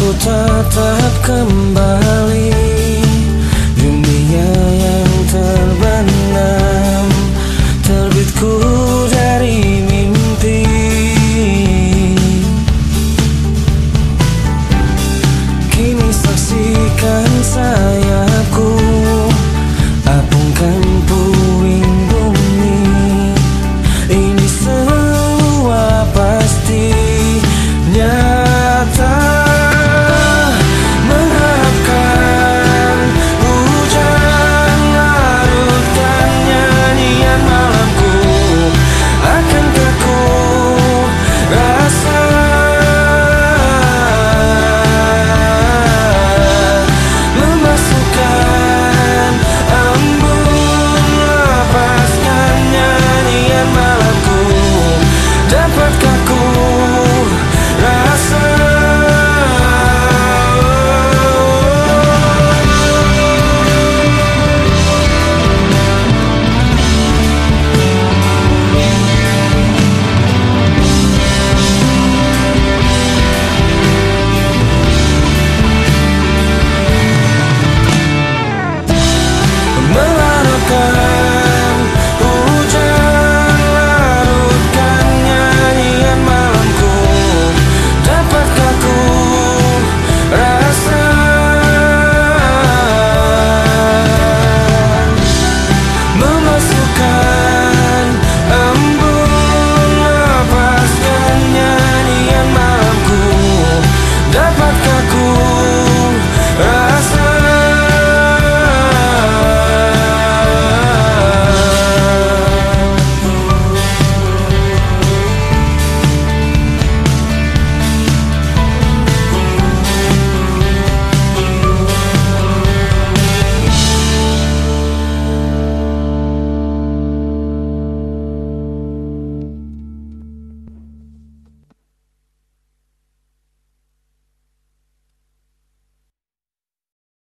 ku tetap kembali. Dunia yang terbenam Terbitku dari mimpi. Kini saksikan saya.